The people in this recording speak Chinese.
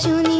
祝你